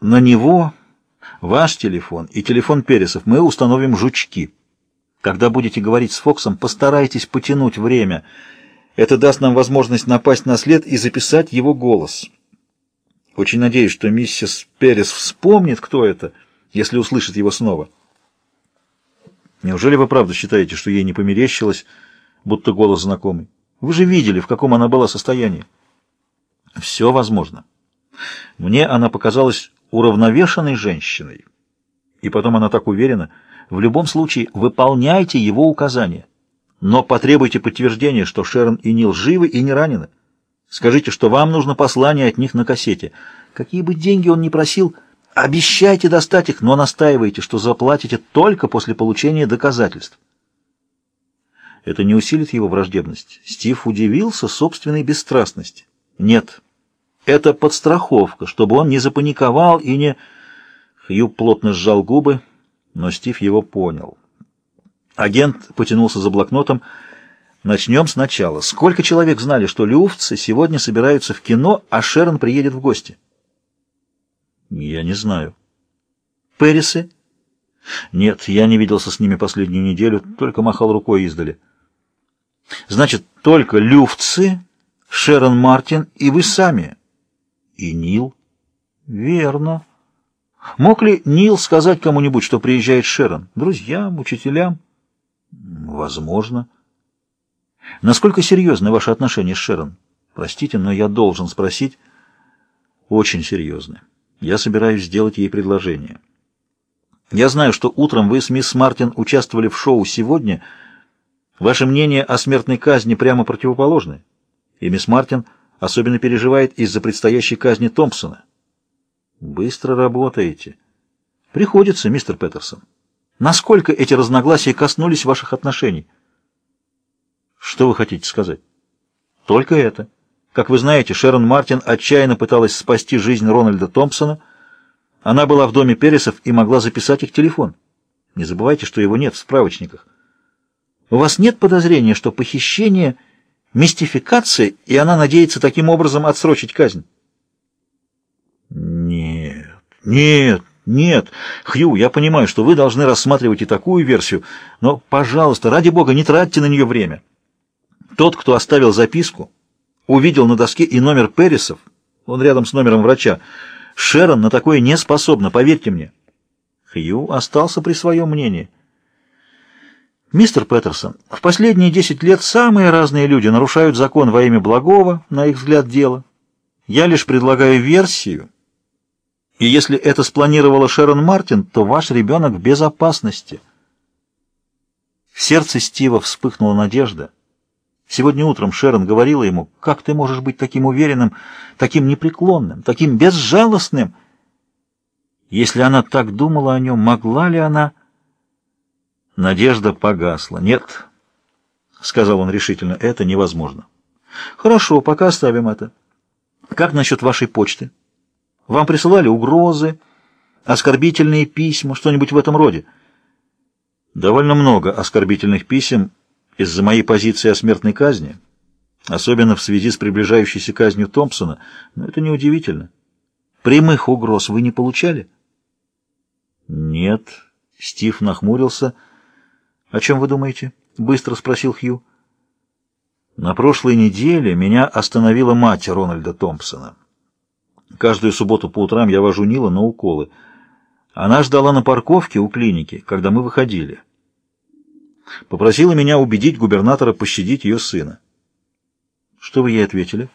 На него, ваш телефон и телефон Пересов мы установим жучки. Когда будете говорить с Фоксом, постарайтесь потянуть время. Это даст нам возможность напасть на след и записать его голос. Очень надеюсь, что миссис Перес вспомнит, кто это, если услышит его снова. Неужели вы правда считаете, что ей не померещилось, будто голос знакомый? Вы же видели, в каком она была состоянии. Все возможно. Мне она показалась уравновешенной женщиной. И потом она так уверена. В любом случае, выполняйте его указания. Но потребуйте подтверждения, что Шерон и Нил живы и не ранены. Скажите, что вам нужно послание от них на кассете. Какие бы деньги он ни просил, обещайте достать их, но настаивайте, что заплатите только после получения доказательств. Это не усилит его враждебность. Стив удивился собственной бесстрастности. Нет, это подстраховка, чтобы он не запаниковал и не... Хью плотно сжал губы, но Стив его понял. Агент потянулся за блокнотом. Начнем сначала. Сколько человек знали, что люфтцы сегодня собираются в кино, а Шерон приедет в гости? Я не знаю. Перрисы? Нет, я не виделся с ними последнюю неделю, только махал рукой издали. Значит, только люфтцы, Шерон Мартин и вы сами. И Нил? Верно. Мог ли Нил сказать кому-нибудь, что приезжает Шерон? Друзьям, учителям? Возможно. Насколько серьезны ваши отношения с Шерон? Простите, но я должен спросить. Очень серьезны. Я собираюсь сделать ей предложение. Я знаю, что утром вы с мисс Мартин участвовали в шоу сегодня. Ваше мнение о смертной казни прямо противоположное. И мисс Мартин особенно переживает из-за предстоящей казни Томпсона. Быстро работаете. Приходится, мистер Петерсон. Насколько эти разногласия коснулись ваших отношений? Что вы хотите сказать? Только это. Как вы знаете, Шерон Мартин отчаянно пыталась спасти жизнь Рональда Томпсона. Она была в доме Пересов и могла записать их телефон. Не забывайте, что его нет в справочниках. У вас нет подозрения, что похищение — мистификация, и она надеется таким образом отсрочить казнь? Нет, нет, нет. Хью, я понимаю, что вы должны рассматривать и такую версию, но, пожалуйста, ради бога, не тратьте на нее время. Тот, кто оставил записку, увидел на доске и номер Пересов, он рядом с номером врача. Шерон на такое не способна, поверьте мне. Хью остался при своем мнении. Мистер Петерсон, в последние десять лет самые разные люди нарушают закон во имя благого, на их взгляд, дела. Я лишь предлагаю версию, и если это спланировала Шерон Мартин, то ваш ребенок в безопасности. В сердце Стива вспыхнула надежда. Сегодня утром Шерон говорила ему, «Как ты можешь быть таким уверенным, таким непреклонным, таким безжалостным?» Если она так думала о нем, могла ли она... Надежда погасла. «Нет», — сказал он решительно, — «это невозможно». «Хорошо, пока оставим это. Как насчет вашей почты?» Вам присылали угрозы, оскорбительные письма, что-нибудь в этом роде? Довольно много оскорбительных писем из-за моей позиции о смертной казни, особенно в связи с приближающейся казнью Томпсона, но это неудивительно. Прямых угроз вы не получали? Нет. Стив нахмурился. О чем вы думаете? Быстро спросил Хью. На прошлой неделе меня остановила мать Рональда Томпсона. Каждую субботу по утрам я вожу Нила на уколы. Она ждала на парковке у клиники, когда мы выходили. Попросила меня убедить губернатора пощадить ее сына. Что вы ей ответили?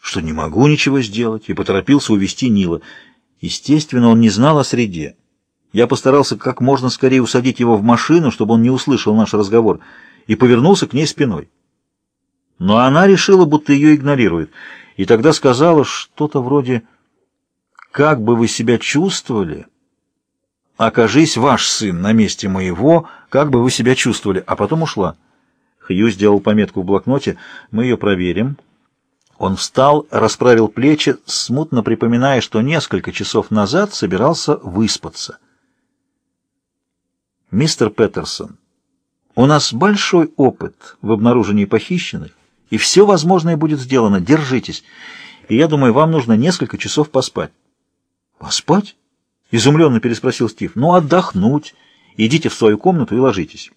Что не могу ничего сделать, и поторопился увести Нила. Естественно, он не знал о среде. Я постарался как можно скорее усадить его в машину, чтобы он не услышал наш разговор, и повернулся к ней спиной. Но она решила, будто ее игнорирует — и тогда сказала что-то вроде «Как бы вы себя чувствовали?» «Окажись ваш сын на месте моего, как бы вы себя чувствовали?» А потом ушла. Хью сделал пометку в блокноте. «Мы ее проверим». Он встал, расправил плечи, смутно припоминая, что несколько часов назад собирался выспаться. «Мистер Петерсон, у нас большой опыт в обнаружении похищенных и все возможное будет сделано. Держитесь. И я думаю, вам нужно несколько часов поспать. «Поспать?» — изумленно переспросил Стив. «Ну, отдохнуть. Идите в свою комнату и ложитесь.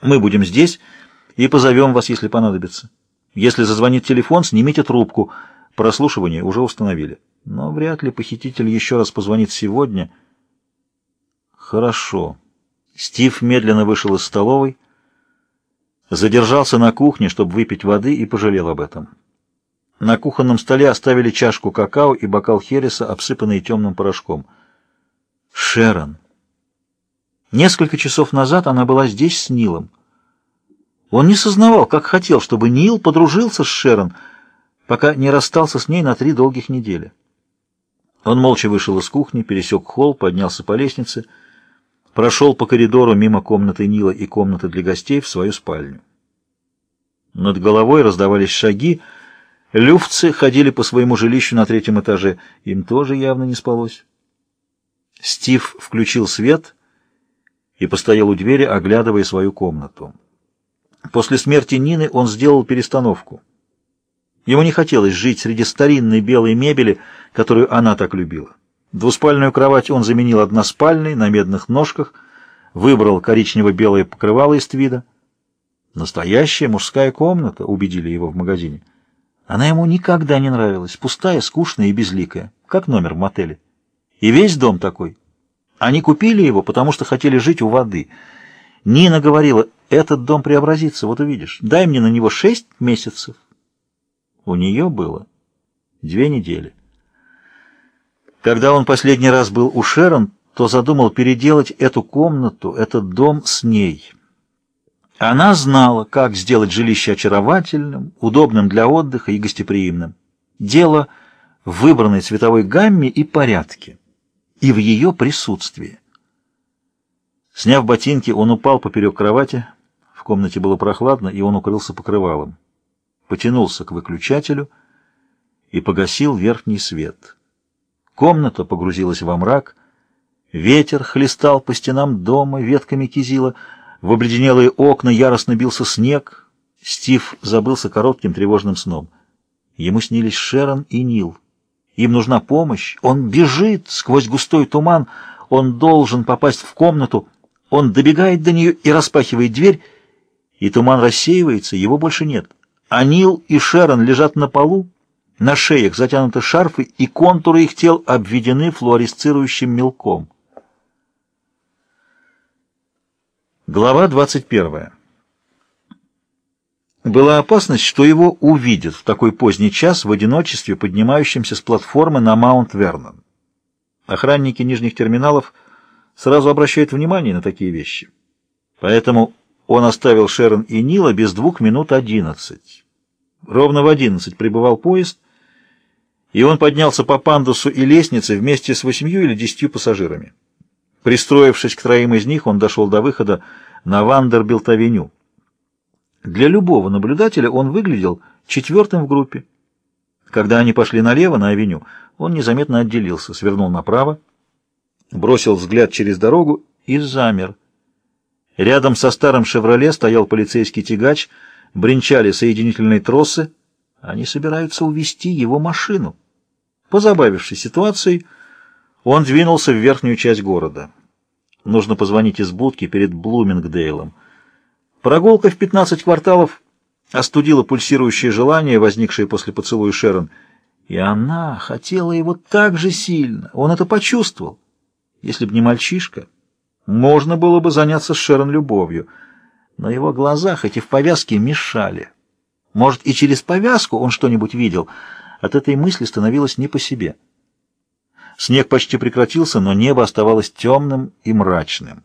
Мы будем здесь и позовем вас, если понадобится. Если зазвонит телефон, снимите трубку. Прослушивание уже установили. Но вряд ли похититель еще раз позвонит сегодня». «Хорошо». Стив медленно вышел из столовой, задержался на кухне, чтобы выпить воды, и пожалел об этом. На кухонном столе оставили чашку какао и бокал хереса, обсыпанные темным порошком. Шерон. Несколько часов назад она была здесь с Нилом. Он не сознавал, как хотел, чтобы Нил подружился с Шерон, пока не расстался с ней на три долгих недели. Он молча вышел из кухни, пересек холл, поднялся по лестнице, прошел по коридору мимо комнаты Нила и комнаты для гостей в свою спальню. Над головой раздавались шаги, Люфтцы ходили по своему жилищу на третьем этаже. Им тоже явно не спалось. Стив включил свет и постоял у двери, оглядывая свою комнату. После смерти Нины он сделал перестановку. Ему не хотелось жить среди старинной белой мебели, которую она так любила. Двуспальную кровать он заменил односпальной на медных ножках, выбрал коричнево-белое покрывало из твида. Настоящая мужская комната, убедили его в магазине. Она ему никогда не нравилась, пустая, скучная и безликая, как номер в мотеле. И весь дом такой. Они купили его, потому что хотели жить у воды. Нина говорила, этот дом преобразится, вот увидишь. Дай мне на него шесть месяцев. У нее было две недели. Когда он последний раз был у Шерон, то задумал переделать эту комнату, этот дом с ней. Она знала, как сделать жилище очаровательным, удобным для отдыха и гостеприимным. Дело в выбранной цветовой гамме и порядке, и в ее присутствии. Сняв ботинки, он упал поперек кровати. В комнате было прохладно, и он укрылся покрывалом. Потянулся к выключателю и погасил верхний свет. Комната погрузилась во мрак. Ветер хлестал по стенам дома ветками кизила — в обледенелые окна яростно бился снег. Стив забылся коротким тревожным сном. Ему снились Шерон и Нил. Им нужна помощь. Он бежит сквозь густой туман. Он должен попасть в комнату. Он добегает до нее и распахивает дверь, и туман рассеивается, его больше нет. А Нил и Шерон лежат на полу, на шеях затянуты шарфы, и контуры их тел обведены флуоресцирующим мелком. Глава 21. Была опасность, что его увидят в такой поздний час в одиночестве, поднимающемся с платформы на Маунт-Вернон. Охранники нижних терминалов сразу обращают внимание на такие вещи. Поэтому он оставил Шерон и Нила без двух минут одиннадцать. Ровно в одиннадцать прибывал поезд, и он поднялся по пандусу и лестнице вместе с восемью или десятью пассажирами. Пристроившись к троим из них, он дошел до выхода на Вандербилт-авеню. Для любого наблюдателя он выглядел четвертым в группе. Когда они пошли налево, на авеню, он незаметно отделился, свернул направо, бросил взгляд через дорогу и замер. Рядом со старым «Шевроле» стоял полицейский тягач, бренчали соединительные тросы. Они собираются увести его машину. Позабавившись ситуацией, он двинулся в верхнюю часть города. Нужно позвонить из будки перед Блумингдейлом. Прогулка в 15 кварталов остудила пульсирующее желание, возникшее после поцелуя Шерон. И она хотела его так же сильно. Он это почувствовал. Если б не мальчишка, можно было бы заняться с Шерон любовью. Но его глаза, хоть и в повязке, мешали. Может, и через повязку он что-нибудь видел. От этой мысли становилось не по себе. Снег почти прекратился, но небо оставалось темным и мрачным.